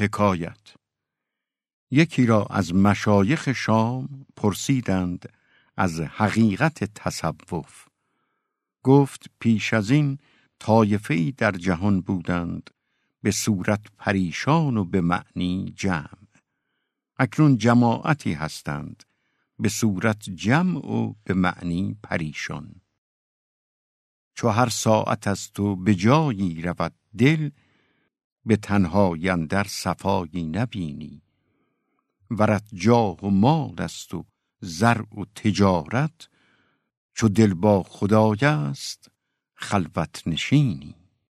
حکایت. یکی را از مشایخ شام پرسیدند از حقیقت تصوف. گفت پیش از این طایفه در جهان بودند به صورت پریشان و به معنی جمع. اکنون جماعتی هستند به صورت جمع و به معنی پریشان. چو هر ساعت از تو به جایی رود دل به تنهایی در صفایی نبینی. ورت جاه و مال است و زرع و تجارت چو دل با خدای است خلوت نشینی.